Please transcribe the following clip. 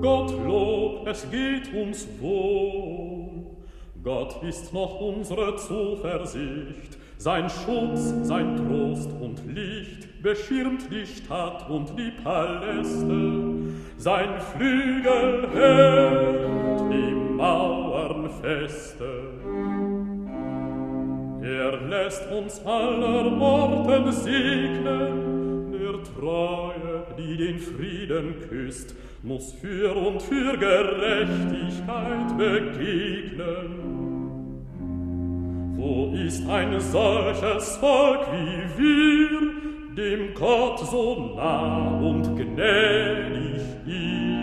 Gottlob, es geht uns wohl. Gott ist noch unsere Zuversicht, sein Schutz, sein Trost und Licht beschirmt die Stadt und die Paläste. Sein Flügel hält die Mauern feste. Er lässt uns aller Orten segnen, der Treue die den Frieden küsst, muss für und für Gerechtigkeit begegnen. Wo ist ein solches Volk wie wir, dem Gott so nah und gnädig ist?